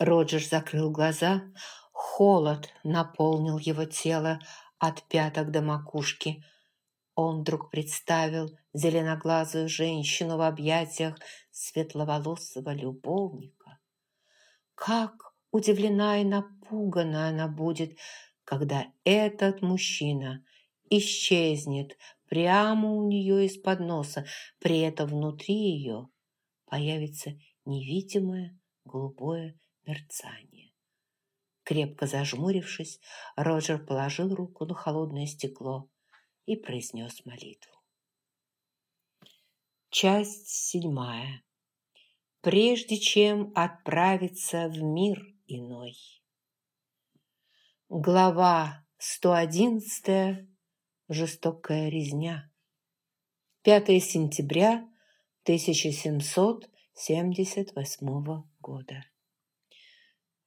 Роджер закрыл глаза. Холод наполнил его тело от пяток до макушки. Он вдруг представил зеленоглазую женщину в объятиях светловолосого любовника. Как удивлена и напугана она будет, когда этот мужчина исчезнет прямо у нее из-под носа, при этом внутри ее появится невидимое голубое мерцание. Крепко зажмурившись, Роджер положил руку на холодное стекло и произнес молитву. Часть седьмая. Прежде чем отправиться в мир иной. Глава 111. Жестокая резня. 5 сентября 1778 года.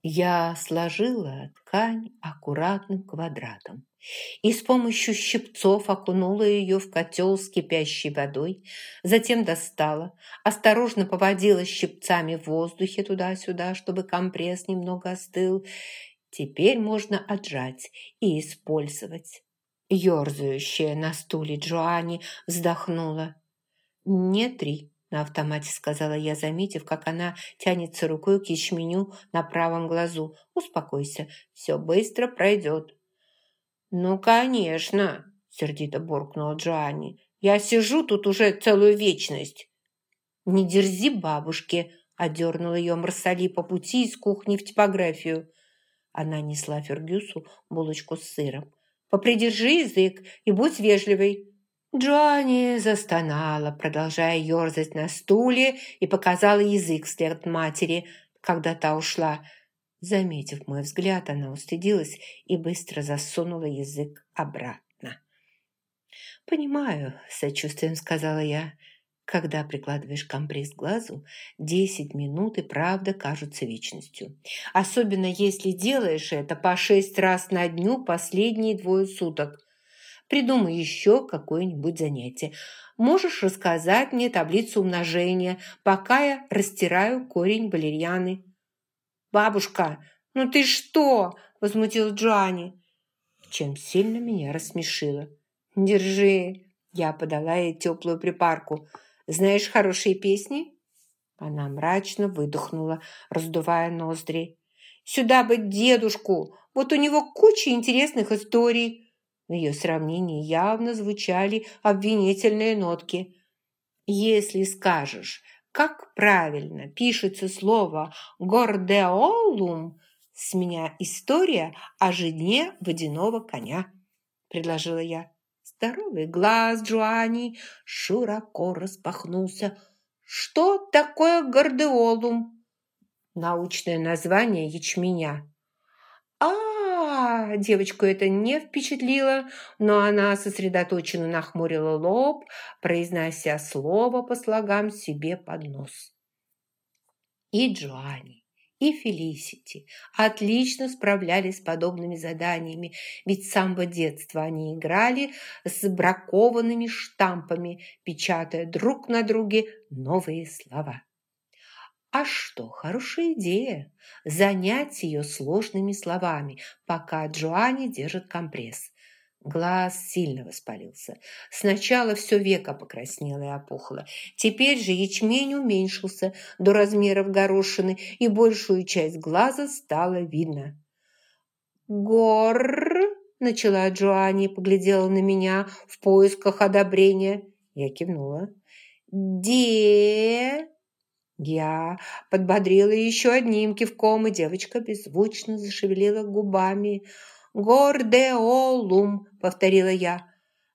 Я сложила ткань аккуратным квадратом и с помощью щипцов окунула ее в котел с кипящей водой, затем достала, осторожно поводила щипцами в воздухе туда-сюда, чтобы компресс немного остыл. Теперь можно отжать и использовать. Ёрзающая на стуле Джоанни вздохнула. «Не три», – на автомате сказала я, заметив, как она тянется рукой к ячменю на правом глазу. «Успокойся, все быстро пройдет». «Ну, конечно!» – сердито буркнула Джоанни. «Я сижу тут уже целую вечность!» «Не дерзи бабушке!» – одернула ее Марсали по пути из кухни в типографию. Она несла Фергюсу булочку с сыром. «Попридержи язык и будь вежливой!» Джоанни застонала, продолжая ерзать на стуле, и показала язык вслед матери, когда та ушла – Заметив мой взгляд, она устыдилась и быстро засунула язык обратно. «Понимаю», – сочувствием сказала я. «Когда прикладываешь компресс к глазу, десять минут и правда кажутся вечностью. Особенно если делаешь это по шесть раз на дню последние двое суток. Придумай еще какое-нибудь занятие. Можешь рассказать мне таблицу умножения, пока я растираю корень валерьяны». «Бабушка, ну ты что?» – возмутил Джоанни, чем сильно меня рассмешило. «Держи!» – я подала ей теплую припарку. «Знаешь хорошие песни?» Она мрачно выдохнула, раздувая ноздри. «Сюда бы дедушку! Вот у него куча интересных историй!» В ее сравнении явно звучали обвинительные нотки. «Если скажешь, как правильно пишется слово «гордеолум», с меня история о жене водяного коня, предложила я. Здоровый глаз Джоани широко распахнулся. Что такое гордеолум? Научное название ячменя. А, девочку это не впечатлило, но она сосредоточенно нахмурила лоб, произнося слово по слогам себе под нос. И Джоанни, и Фелисити отлично справлялись с подобными заданиями, ведь с самого детства они играли с бракованными штампами, печатая друг на друге новые слова. А что, хорошая идея – занять ее сложными словами, пока Джоанни держит компресс. Глаз сильно воспалился. Сначала все веко покраснело и опухло. Теперь же ячмень уменьшился до размеров горошины, и большую часть глаза стало видно. «Гор!» – начала Джоанни, поглядела на меня в поисках одобрения. Я кивнула. «Де!» Я подбодрила еще одним кивком, и девочка беззвучно зашевелила губами. «Гордеолум», — повторила я.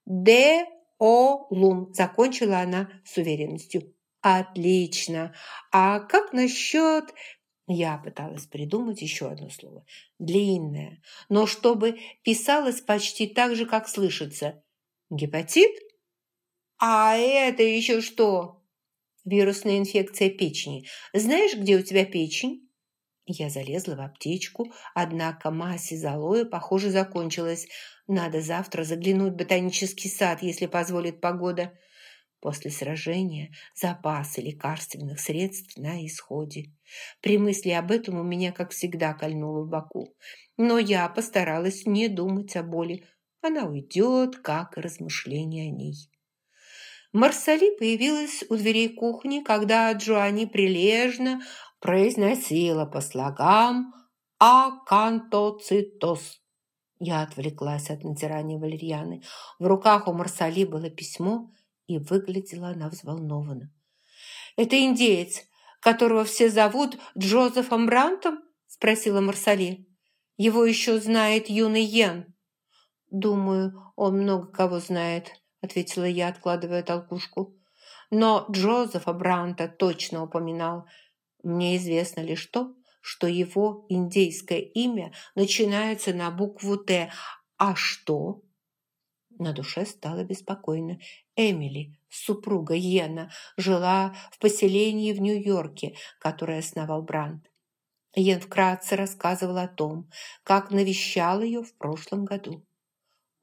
«Де-о-лум», — закончила она с уверенностью. «Отлично! А как насчет...» Я пыталась придумать еще одно слово. Длинное, но чтобы писалось почти так же, как слышится. «Гепатит?» «А это еще что?» Вирусная инфекция печени. Знаешь, где у тебя печень?» Я залезла в аптечку, однако массе золоя, похоже, закончилась. Надо завтра заглянуть в ботанический сад, если позволит погода. После сражения запасы лекарственных средств на исходе. При мысли об этом у меня, как всегда, кольнуло в боку. Но я постаралась не думать о боли. Она уйдет, как и размышления о ней. Марсали появилась у дверей кухни, когда Джоанни прилежно произносила по слогам «акантоцитоз». Я отвлеклась от натирания валерьяны. В руках у Марсали было письмо, и выглядела она взволнованно. «Это индеец, которого все зовут Джозефом Брантом?» – спросила Марсали. «Его еще знает юный Йен». «Думаю, он много кого знает», – ответила я, откладывая толкушку. «Но Джозефа Бранта точно упоминал. Мне известно лишь то, что его индейское имя начинается на букву «Т». А что?» На душе стало беспокойно. Эмили, супруга Йена, жила в поселении в Нью-Йорке, которое основал Брандт. Йен вкратце рассказывал о том, как навещал ее в прошлом году.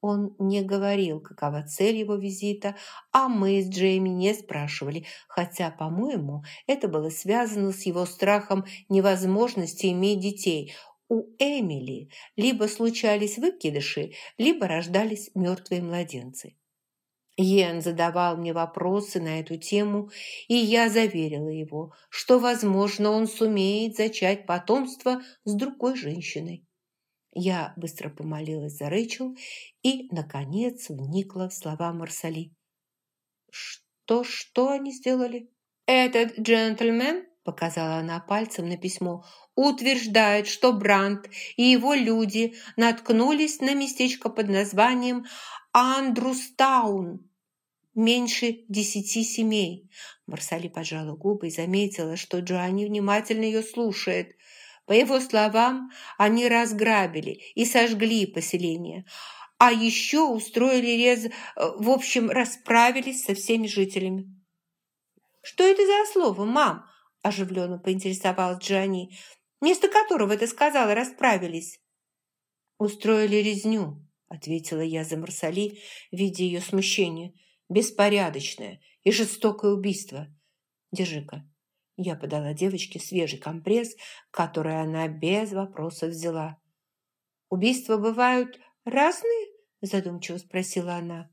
Он не говорил, какова цель его визита, а мы с Джейми не спрашивали, хотя, по-моему, это было связано с его страхом невозможности иметь детей. У Эмили либо случались выкидыши, либо рождались мертвые младенцы. Йен задавал мне вопросы на эту тему, и я заверила его, что, возможно, он сумеет зачать потомство с другой женщиной. Я быстро помолилась за Рэйчел и, наконец, вникла в слова Марсали. «Что, что они сделали?» «Этот джентльмен», — показала она пальцем на письмо, утверждает, что Брандт и его люди наткнулись на местечко под названием Андрустаун. Меньше десяти семей. Марсали поджала губы и заметила, что Джоанни внимательно ее слушает – по его словам, они разграбили и сожгли поселение, а еще устроили рез... Э, в общем, расправились со всеми жителями. «Что это за слово, мам?» – оживленно поинтересовалась Джани. «Вместо которого ты сказала, расправились?» «Устроили резню», – ответила я за Марсали, видя ее смущение. «Беспорядочное и жестокое убийство. Держи-ка, я подала девочке свежий компресс, который она без вопросов взяла. «Убийства бывают разные?» – задумчиво спросила она.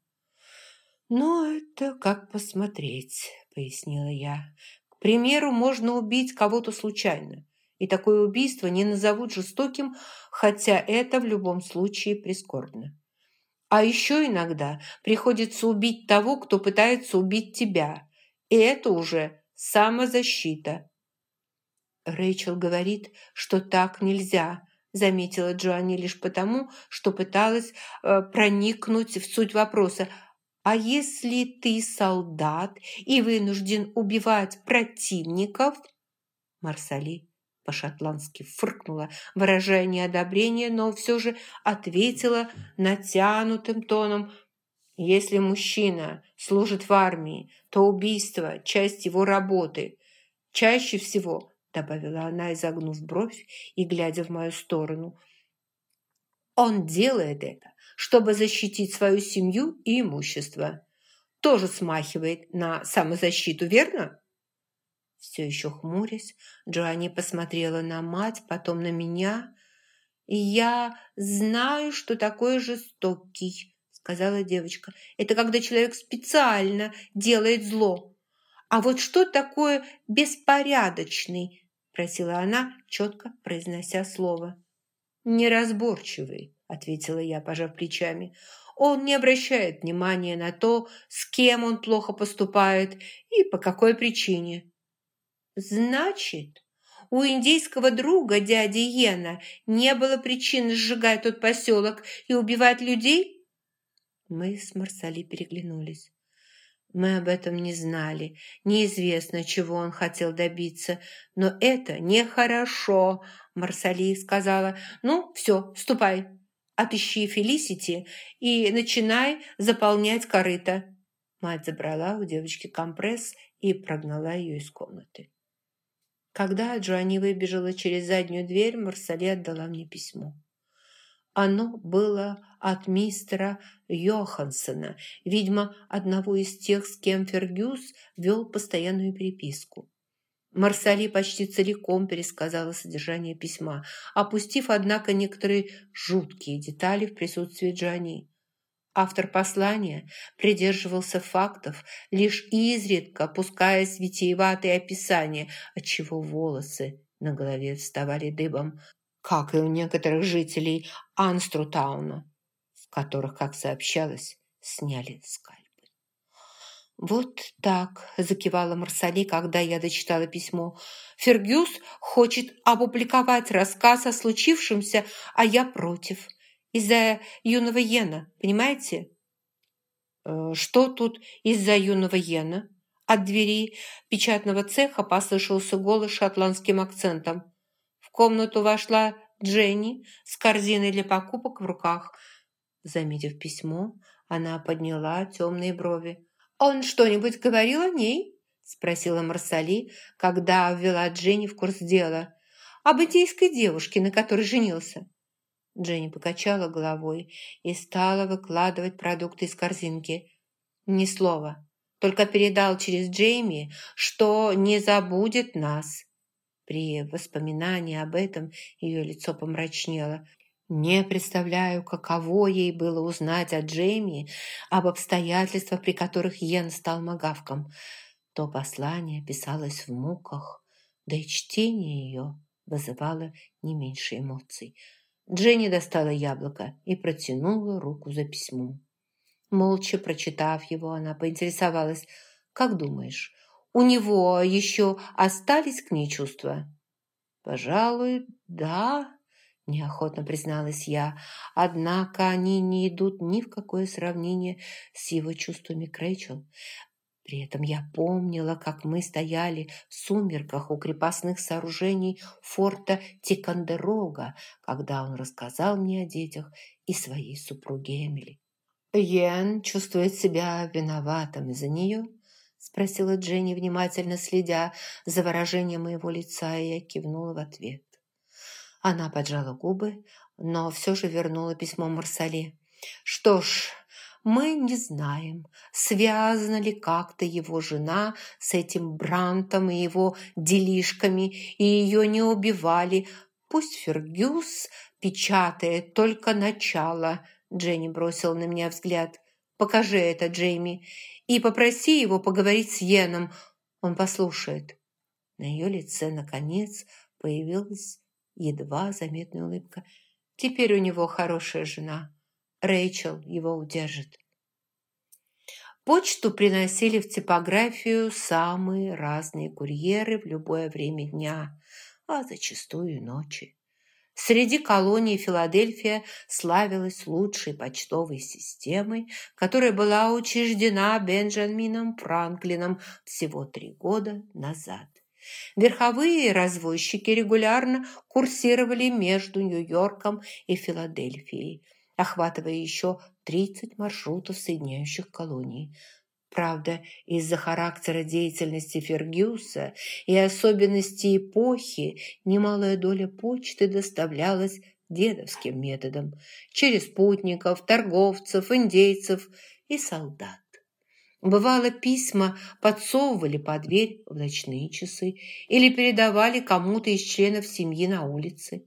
«Ну, это как посмотреть», – пояснила я. «К примеру, можно убить кого-то случайно, и такое убийство не назовут жестоким, хотя это в любом случае прискорбно. А еще иногда приходится убить того, кто пытается убить тебя, и это уже самозащита. Рэйчел говорит, что так нельзя, заметила Джоанни лишь потому, что пыталась э, проникнуть в суть вопроса. А если ты солдат и вынужден убивать противников? Марсали по-шотландски фыркнула, выражая неодобрение, но все же ответила натянутым тоном. Если мужчина служит в армии, то убийство – часть его работы. Чаще всего, добавила она, изогнув бровь и глядя в мою сторону, он делает это, чтобы защитить свою семью и имущество. Тоже смахивает на самозащиту, верно? Все еще хмурясь, Джоанни посмотрела на мать, потом на меня. Я знаю, что такое жестокий, сказала девочка. «Это когда человек специально делает зло. А вот что такое беспорядочный?» просила она, четко произнося слово. «Неразборчивый», — ответила я, пожав плечами. «Он не обращает внимания на то, с кем он плохо поступает и по какой причине». «Значит, у индейского друга дяди Йена не было причин сжигать тот поселок и убивать людей?» Мы с Марсали переглянулись. Мы об этом не знали. Неизвестно, чего он хотел добиться. Но это нехорошо, Марсали сказала. Ну, все, ступай. Отыщи Фелисити и начинай заполнять корыто. Мать забрала у девочки компресс и прогнала ее из комнаты. Когда Джоанни выбежала через заднюю дверь, Марсали отдала мне письмо. Оно было от мистера Йохансена, видимо, одного из тех, с кем Фергюс вел постоянную переписку. Марсали почти целиком пересказала содержание письма, опустив, однако, некоторые жуткие детали в присутствии Джани. Автор послания придерживался фактов, лишь изредка опускаясь в витиеватые описания, отчего волосы на голове вставали дыбом, как и у некоторых жителей Анструтауна, с которых, как сообщалось, сняли скальпы. «Вот так», – закивала Марсали, когда я дочитала письмо. «Фергюс хочет опубликовать рассказ о случившемся, а я против. Из-за юного Йена, понимаете?» «Э, «Что тут из-за юного Йена?» От двери печатного цеха послышался голос шотландским акцентом. Комнату вошла Дженни с корзиной для покупок в руках. Заметив письмо, она подняла темные брови. «Он что-нибудь говорил о ней?» – спросила Марсали, когда ввела Дженни в курс дела. «Об индейской девушке, на которой женился». Дженни покачала головой и стала выкладывать продукты из корзинки. Ни слова, только передал через Джейми, что не забудет нас. При воспоминании об этом ее лицо помрачнело. Не представляю, каково ей было узнать от Джейми об обстоятельствах, при которых Йен стал магавком. То послание писалось в муках, да и чтение ее вызывало не меньше эмоций. Дженни достала яблоко и протянула руку за письмом. Молча прочитав его, она поинтересовалась, «Как думаешь, у него еще остались к ней чувства?» «Пожалуй, да», – неохотно призналась я. «Однако они не идут ни в какое сравнение с его чувствами к Рэйчел. При этом я помнила, как мы стояли в сумерках у крепостных сооружений форта Тикандерога, когда он рассказал мне о детях и своей супруге Эмили. «Йен чувствует себя виноватым из-за нее?» – спросила Дженни, внимательно следя за выражением моего лица, и я кивнула в ответ. Она поджала губы, но все же вернула письмо Марсале. «Что ж, мы не знаем, связана ли как-то его жена с этим Брантом и его делишками, и ее не убивали. Пусть Фергюс печатает только начало». Дженни бросила на меня взгляд. «Покажи это, Джейми, и попроси его поговорить с Йеном. Он послушает». На ее лице, наконец, появилась едва заметная улыбка. Теперь у него хорошая жена. Рэйчел его удержит. Почту приносили в типографию самые разные курьеры в любое время дня, а зачастую ночи. Среди колоний Филадельфия славилась лучшей почтовой системой, которая была учреждена Бенджамином Франклином всего три года назад. Верховые развозчики регулярно курсировали между Нью-Йорком и Филадельфией, охватывая еще 30 маршрутов соединяющих колоний. Правда, из-за характера деятельности Фергюса и особенностей эпохи немалая доля почты доставлялась дедовским методом через путников, торговцев, индейцев и солдат. Бывало, письма подсовывали под дверь в ночные часы или передавали кому-то из членов семьи на улице.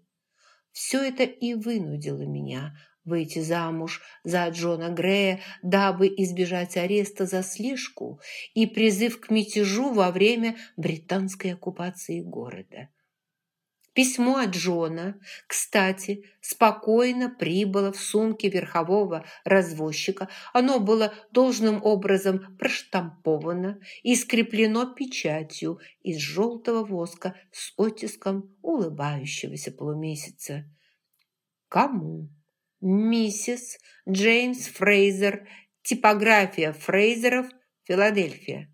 Все это и вынудило меня выйти замуж за Джона Грея, дабы избежать ареста за слежку и призыв к мятежу во время британской оккупации города. Письмо от Джона, кстати, спокойно прибыло в сумке верхового развозчика. Оно было должным образом проштамповано и скреплено печатью из желтого воска с оттиском улыбающегося полумесяца. Кому? Миссис Джеймс Фрейзер, типография Фрейзеров, Филадельфия.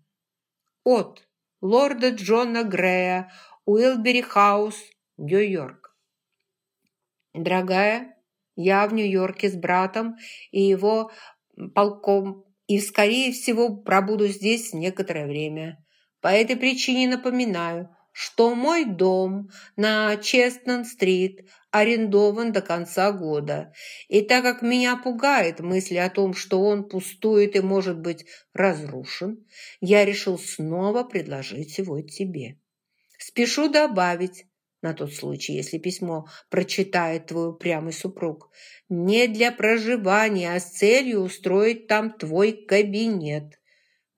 От лорда Джона Грея, Уилбери Хаус, Нью-Йорк. Дорогая, я в Нью-Йорке с братом и его полком и, скорее всего, пробуду здесь некоторое время. По этой причине напоминаю, что мой дом на Честнон-стрит арендован до конца года. И так как меня пугает мысль о том, что он пустует и может быть разрушен, я решил снова предложить его тебе. Спешу добавить, на тот случай, если письмо прочитает твой упрямый супруг, не для проживания, а с целью устроить там твой кабинет.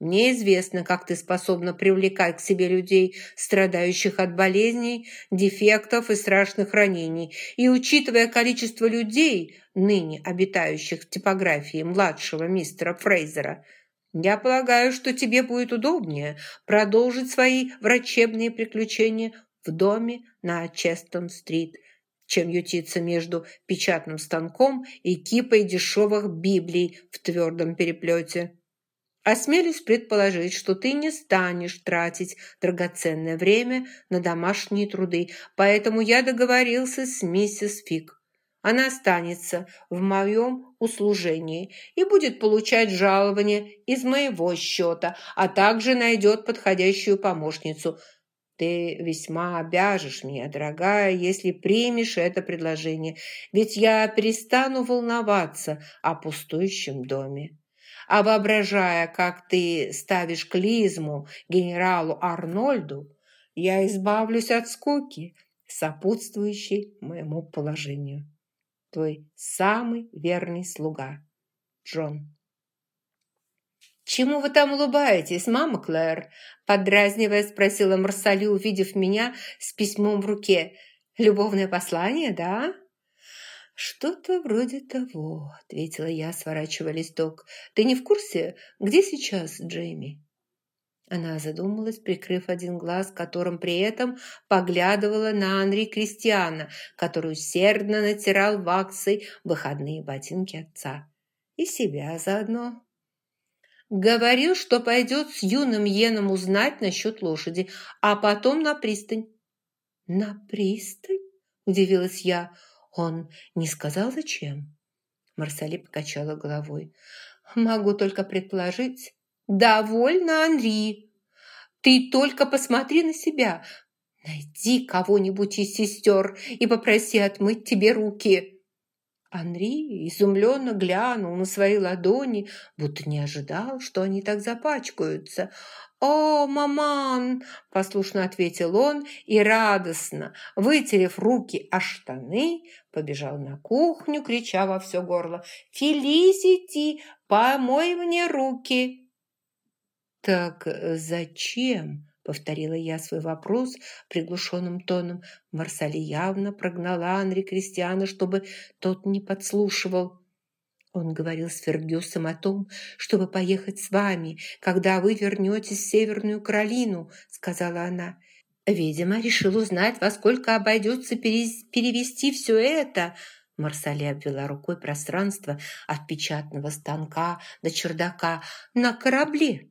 Мне известно, как ты способна привлекать к себе людей, страдающих от болезней, дефектов и страшных ранений. И учитывая количество людей, ныне обитающих в типографии младшего мистера Фрейзера, я полагаю, что тебе будет удобнее продолжить свои врачебные приключения в доме на Честон-стрит, чем ютиться между печатным станком и кипой дешевых библий в твердом переплете. Осмелюсь предположить, что ты не станешь тратить драгоценное время на домашние труды, поэтому я договорился с миссис Фиг. Она останется в моем услужении и будет получать жалование из моего счета, а также найдет подходящую помощницу. Ты весьма обяжешь меня, дорогая, если примешь это предложение, ведь я перестану волноваться о пустующем доме а воображая, как ты ставишь клизму генералу Арнольду, я избавлюсь от скуки, сопутствующей моему положению. Твой самый верный слуга, Джон. «Чему вы там улыбаетесь, мама Клэр?» Подразнивая, спросила Марсали, увидев меня с письмом в руке. «Любовное послание, да?» «Что-то вроде того», — ответила я, сворачивая листок. «Ты не в курсе, где сейчас Джейми?» Она задумалась, прикрыв один глаз, которым при этом поглядывала на Анри Кристиана, который усердно натирал ваксой выходные ботинки отца. И себя заодно. Говорил, что пойдет с юным Йеном узнать насчет лошади, а потом на пристань. «На пристань?» – удивилась я – он не сказал, зачем? Марсали покачала головой. Могу только предположить. Довольно, Анри. Ты только посмотри на себя. Найди кого-нибудь из сестер и попроси отмыть тебе руки. Анри изумленно глянул на свои ладони, будто не ожидал, что они так запачкаются. «О, маман!» – послушно ответил он и радостно, вытерев руки о штаны, побежал на кухню, крича во все горло «Фелисити, помой мне руки!» «Так зачем?» – повторила я свой вопрос приглушенным тоном. Марсали явно прогнала Анри Кристиана, чтобы тот не подслушивал. Он говорил с Фергюсом о том, чтобы поехать с вами, когда вы вернетесь в Северную Каролину, сказала она. Видимо, решил узнать, во сколько обойдется перевести все это. Марсали обвела рукой пространство от печатного станка до чердака на корабле.